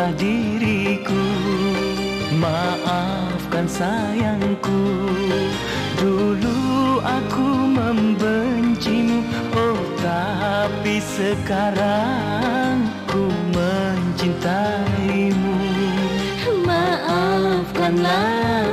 Maafkanlah diriku Maafkan sayangku. Dulu aku membencimu Oh tapi sekarang ku mencintaimu. Maafkanlah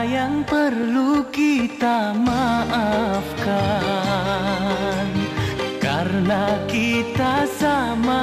yang perlu kita maafkan. Karena kita sama-sama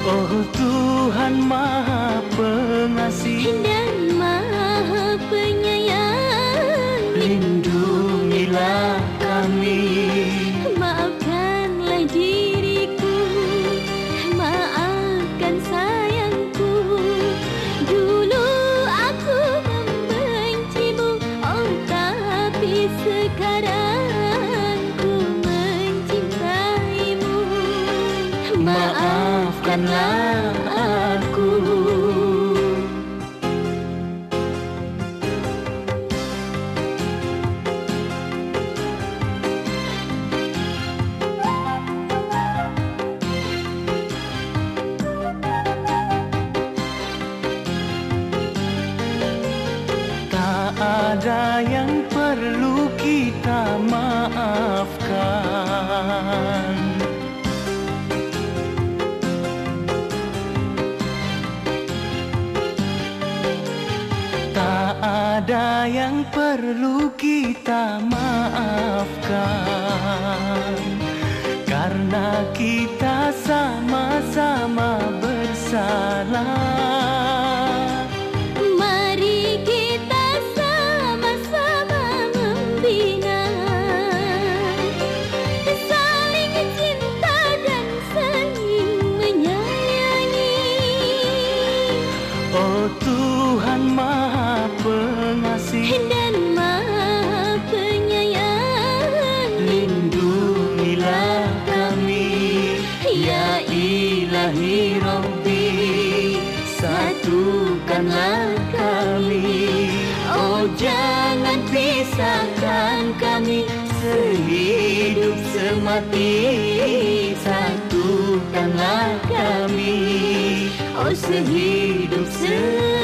Oh Tuhan Maha Pengasih. Dan Maha Penyayang. Lindungilah kami. Maafkanlah diriku. Maafkan sayangku. Dulu aku membencimu. Oh tapi sekarang Tak ada yang perlu kita maafkan ada yang perlu kita maafkan. Karena kita sama-sama bersalah. Mari kita sama-sama membina. Saling cinta dan saling menyayangi. Oh Tuhan Pengasih Dan Maha Penyayang Lindungilah kami Ya ilahi Rabbi. Satukanlah kami. Oh jangan pisahkan kami Sehidup semati. Satukanlah kami. Oh sehidup semati